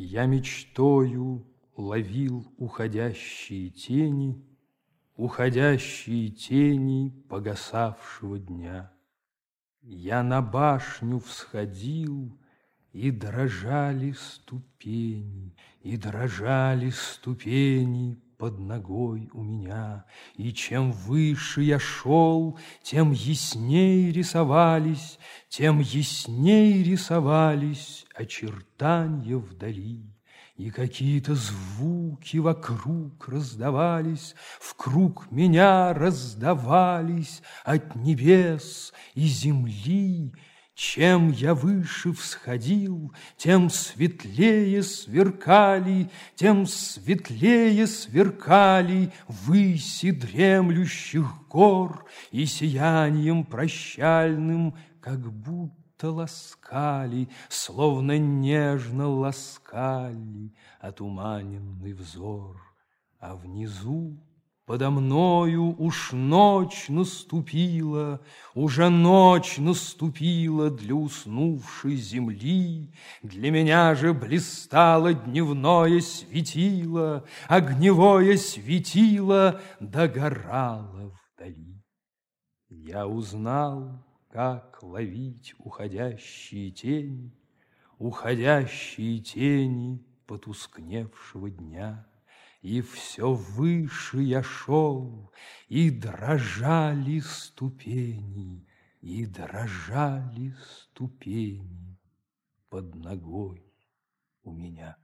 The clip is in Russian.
Я мечтою ловил уходящие тени, Уходящие тени погасавшего дня. Я на башню всходил, и дрожали ступени, И дрожали ступени под ногой у меня. И чем выше я шел, тем ясней рисовались, Тем ясней рисовались очертания вдали. И какие-то звуки вокруг раздавались, В круг меня раздавались от небес и земли, чем я выше всходил, тем светлее сверкали, тем светлее сверкали выси дремлющих гор и сиянием прощальным, как будто ласкали, Словно нежно ласкали Отуманенный взор. А внизу подо мною уж ночь наступила, Уже ночь наступила для уснувшей земли, Для меня же блистало дневное светило, Огневое светило догорало вдали. Я узнал, как ловить уходящие тени, Уходящие тени потускневшего дня. И все выше я шел, и дрожали ступени, И дрожали ступени под ногой у меня.